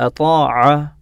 أطاع